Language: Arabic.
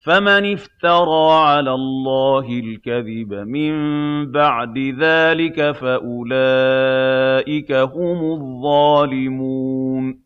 فَمَنِ افْتَرَىٰ عَلَى اللَّهِ الْكَذِبَ مِن بَعْدِ ذَٰلِكَ فَأُولَٰئِكَ هُمُ الظَّالِمُونَ.